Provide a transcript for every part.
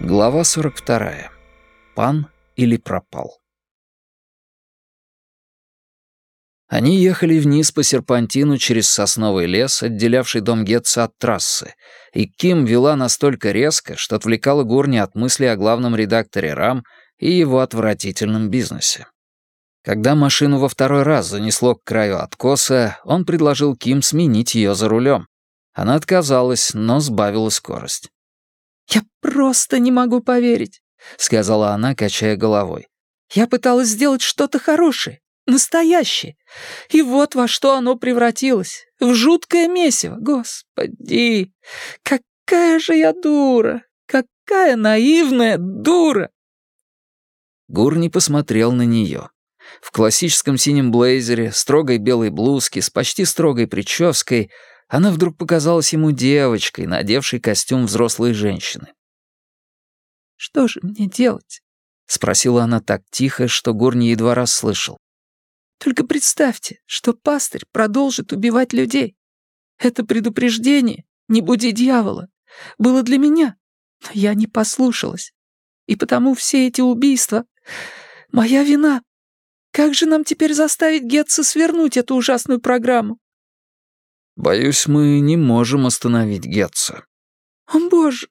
Глава 42. Пан или пропал. Они ехали вниз по серпантину через сосновый лес, отделявший дом Гетца от трассы, и Ким вела настолько резко, что отвлекала Гурни от мысли о главном редакторе РАМ и его отвратительном бизнесе. Когда машину во второй раз занесло к краю откоса, он предложил Ким сменить ее за рулем. Она отказалась, но сбавила скорость. «Я просто не могу поверить», — сказала она, качая головой. «Я пыталась сделать что-то хорошее, настоящее. И вот во что оно превратилось. В жуткое месиво. Господи, какая же я дура! Какая наивная дура!» Гурни посмотрел на нее. В классическом синем блейзере, строгой белой блузке, с почти строгой прической — она вдруг показалась ему девочкой, надевшей костюм взрослой женщины. «Что же мне делать?» — спросила она так тихо, что Горни едва расслышал. «Только представьте, что пастырь продолжит убивать людей. Это предупреждение, не буди дьявола, было для меня, но я не послушалась. И потому все эти убийства — моя вина. Как же нам теперь заставить Гетца свернуть эту ужасную программу? Боюсь, мы не можем остановить Гетца. О, боже!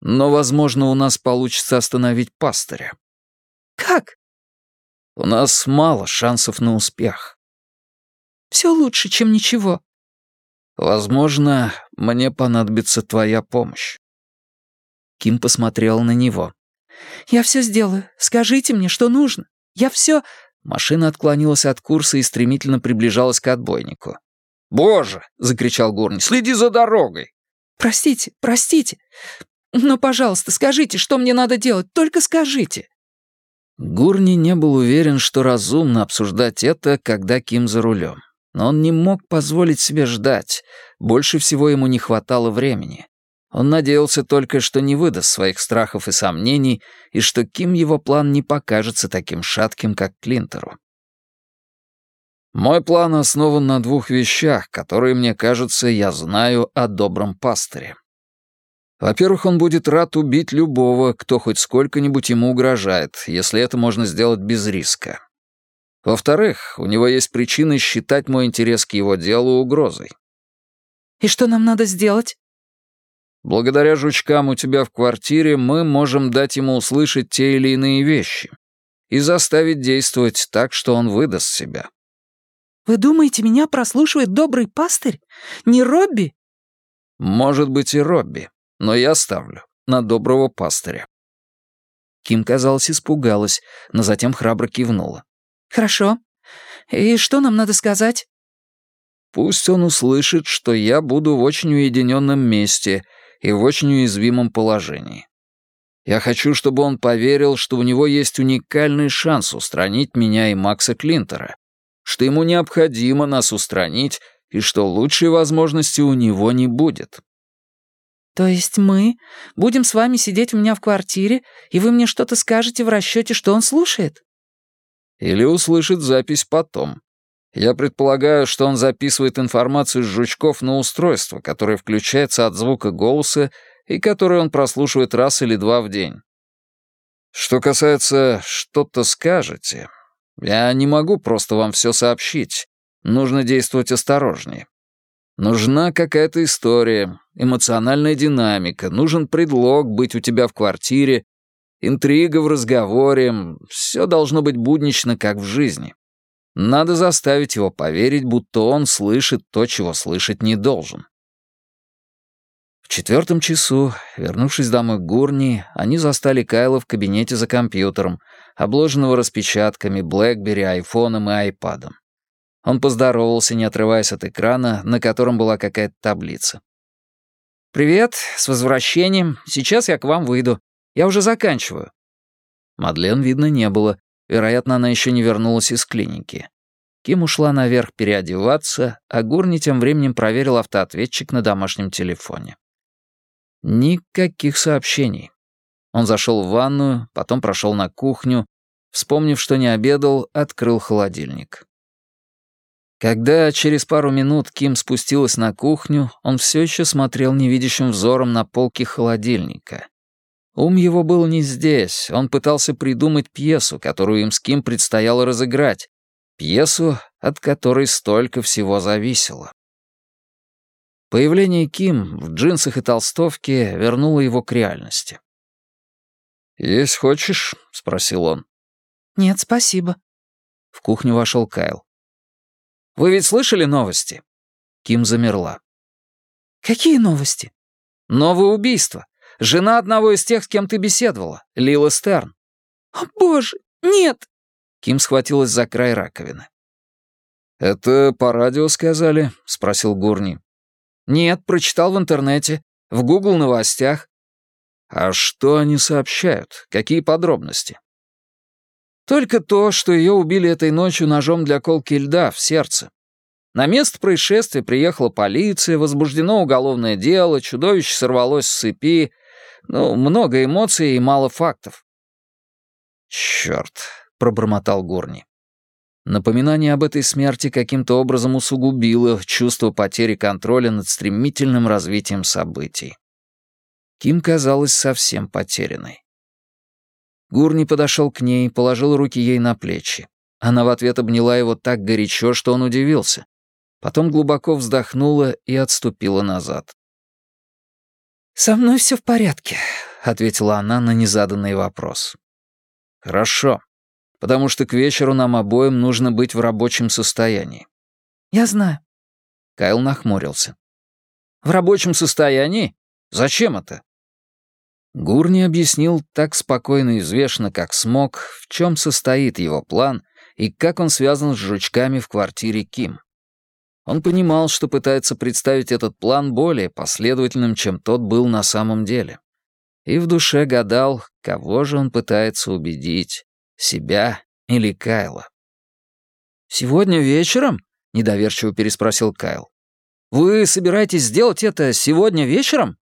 Но, возможно, у нас получится остановить пастыря. Как? У нас мало шансов на успех. Все лучше, чем ничего. Возможно, мне понадобится твоя помощь. Ким посмотрел на него. «Я все сделаю. Скажите мне, что нужно. Я все...» Машина отклонилась от курса и стремительно приближалась к отбойнику. «Боже!» — закричал Горни. «Следи за дорогой!» «Простите, простите. Но, пожалуйста, скажите, что мне надо делать. Только скажите!» Гурни не был уверен, что разумно обсуждать это, когда Ким за рулем. Но он не мог позволить себе ждать. Больше всего ему не хватало времени. Он надеялся только, что не выдаст своих страхов и сомнений, и что Ким его план не покажется таким шатким, как Клинтеру. Мой план основан на двух вещах, которые, мне кажется, я знаю о добром пастыре. Во-первых, он будет рад убить любого, кто хоть сколько-нибудь ему угрожает, если это можно сделать без риска. Во-вторых, у него есть причины считать мой интерес к его делу угрозой. «И что нам надо сделать?» Благодаря жучкам у тебя в квартире мы можем дать ему услышать те или иные вещи и заставить действовать так, что он выдаст себя. «Вы думаете, меня прослушивает добрый пастырь? Не Робби?» «Может быть и Робби, но я ставлю на доброго пастыря». Ким, казалось, испугалась, но затем храбро кивнула. «Хорошо. И что нам надо сказать?» «Пусть он услышит, что я буду в очень уединенном месте и в очень уязвимом положении. Я хочу, чтобы он поверил, что у него есть уникальный шанс устранить меня и Макса Клинтера, что ему необходимо нас устранить и что лучшей возможности у него не будет. То есть мы будем с вами сидеть у меня в квартире, и вы мне что-то скажете в расчете, что он слушает? Или услышит запись потом. Я предполагаю, что он записывает информацию с жучков на устройство, которое включается от звука голоса и которое он прослушивает раз или два в день. Что касается «что-то скажете», я не могу просто вам все сообщить. Нужно действовать осторожнее. Нужна какая-то история, эмоциональная динамика, нужен предлог быть у тебя в квартире, интрига в разговоре. Все должно быть буднично, как в жизни. Надо заставить его поверить, будто он слышит то, чего слышать не должен. В четвертом часу, вернувшись домой к Гурни, они застали Кайла в кабинете за компьютером, обложенного распечатками, Блэкбери, айфоном и айпадом. Он поздоровался, не отрываясь от экрана, на котором была какая-то таблица. «Привет, с возвращением. Сейчас я к вам выйду. Я уже заканчиваю». Мадлен видно не было. Вероятно, она еще не вернулась из клиники. Ким ушла наверх переодеваться, а Гурни тем временем проверил автоответчик на домашнем телефоне. Никаких сообщений. Он зашел в ванную, потом прошел на кухню, вспомнив, что не обедал, открыл холодильник. Когда через пару минут Ким спустилась на кухню, он все еще смотрел невидящим взором на полки холодильника. Ум его был не здесь, он пытался придумать пьесу, которую им с Ким предстояло разыграть, пьесу, от которой столько всего зависело. Появление Ким в джинсах и толстовке вернуло его к реальности. «Есть хочешь?» — спросил он. «Нет, спасибо». В кухню вошел Кайл. «Вы ведь слышали новости?» Ким замерла. «Какие новости?» «Новое убийство. Жена одного из тех, с кем ты беседовала, Лила Стерн». «О, боже, нет!» Ким схватилась за край раковины. «Это по радио сказали?» — спросил Гурни. «Нет, прочитал в интернете, в Google новостях». «А что они сообщают? Какие подробности?» «Только то, что ее убили этой ночью ножом для колки льда в сердце. На место происшествия приехала полиция, возбуждено уголовное дело, чудовище сорвалось с цепи. Ну, много эмоций и мало фактов». «Чёрт», — пробормотал Гурни. Напоминание об этой смерти каким-то образом усугубило чувство потери контроля над стремительным развитием событий. Ким казалась совсем потерянной. Гурни подошел к ней, положил руки ей на плечи. Она в ответ обняла его так горячо, что он удивился. Потом глубоко вздохнула и отступила назад. «Со мной все в порядке», — ответила она на незаданный вопрос. «Хорошо потому что к вечеру нам обоим нужно быть в рабочем состоянии». «Я знаю». Кайл нахмурился. «В рабочем состоянии? Зачем это?» Гурни объяснил так спокойно и взвешенно, как смог, в чем состоит его план и как он связан с жучками в квартире Ким. Он понимал, что пытается представить этот план более последовательным, чем тот был на самом деле. И в душе гадал, кого же он пытается убедить. Себя или Кайла? «Сегодня вечером?» — недоверчиво переспросил Кайл. «Вы собираетесь сделать это сегодня вечером?»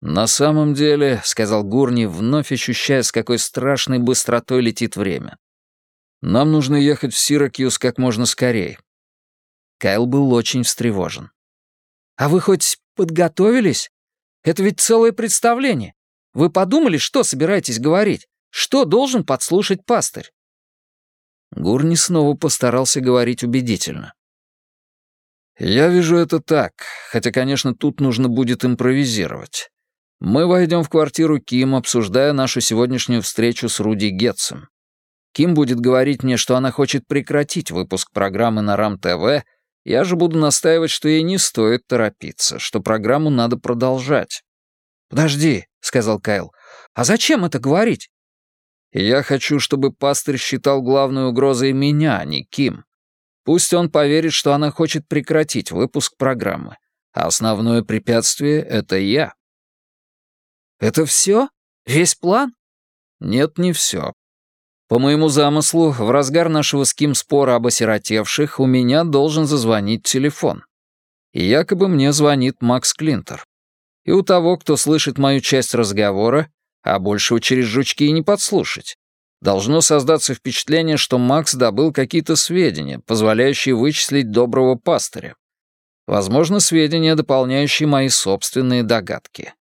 «На самом деле», — сказал Гурни, вновь ощущая, с какой страшной быстротой летит время. «Нам нужно ехать в Сиракьюз как можно скорее». Кайл был очень встревожен. «А вы хоть подготовились? Это ведь целое представление. Вы подумали, что собираетесь говорить? Что должен подслушать пастырь? Гурни снова постарался говорить убедительно. «Я вижу это так, хотя, конечно, тут нужно будет импровизировать. Мы войдем в квартиру Ким, обсуждая нашу сегодняшнюю встречу с Руди Гетцем. Ким будет говорить мне, что она хочет прекратить выпуск программы на РАМ-ТВ, я же буду настаивать, что ей не стоит торопиться, что программу надо продолжать. «Подожди», — сказал Кайл, — «а зачем это говорить? И я хочу, чтобы пастырь считал главной угрозой меня, а не Ким. Пусть он поверит, что она хочет прекратить выпуск программы, а основное препятствие — это я. Это все? Весь план? Нет, не все. По моему замыслу, в разгар нашего с Ким спора об осиротевших у меня должен зазвонить телефон. И якобы мне звонит Макс Клинтер. И у того, кто слышит мою часть разговора, а большего через жучки и не подслушать. Должно создаться впечатление, что Макс добыл какие-то сведения, позволяющие вычислить доброго пастыря. Возможно, сведения, дополняющие мои собственные догадки.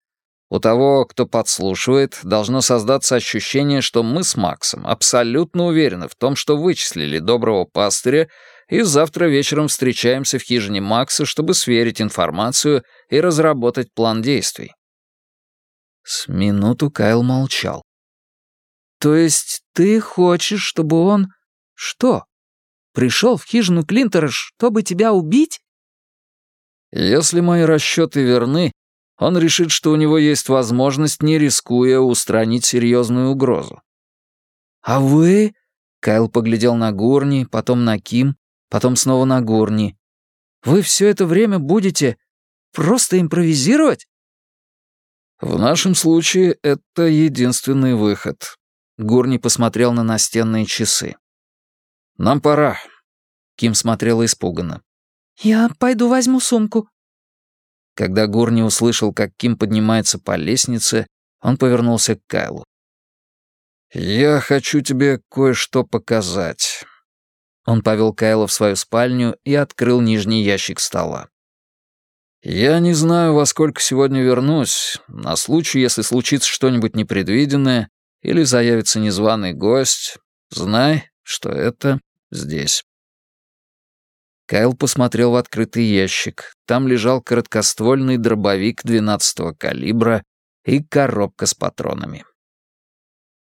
У того, кто подслушивает, должно создаться ощущение, что мы с Максом абсолютно уверены в том, что вычислили доброго пастыря, и завтра вечером встречаемся в хижине Макса, чтобы сверить информацию и разработать план действий. С минуту Кайл молчал. «То есть ты хочешь, чтобы он... Что? Пришел в хижину Клинтера, чтобы тебя убить?» «Если мои расчеты верны, он решит, что у него есть возможность, не рискуя, устранить серьезную угрозу». «А вы...» — Кайл поглядел на Гурни, потом на Ким, потом снова на Гурни. «Вы все это время будете просто импровизировать?» «В нашем случае это единственный выход». Гурни посмотрел на настенные часы. «Нам пора». Ким смотрела испуганно. «Я пойду возьму сумку». Когда Гурни услышал, как Ким поднимается по лестнице, он повернулся к Кайлу. «Я хочу тебе кое-что показать». Он повел Кайла в свою спальню и открыл нижний ящик стола. «Я не знаю, во сколько сегодня вернусь, на случай, если случится что-нибудь непредвиденное или заявится незваный гость, знай, что это здесь». Кайл посмотрел в открытый ящик. Там лежал короткоствольный дробовик 12-го калибра и коробка с патронами.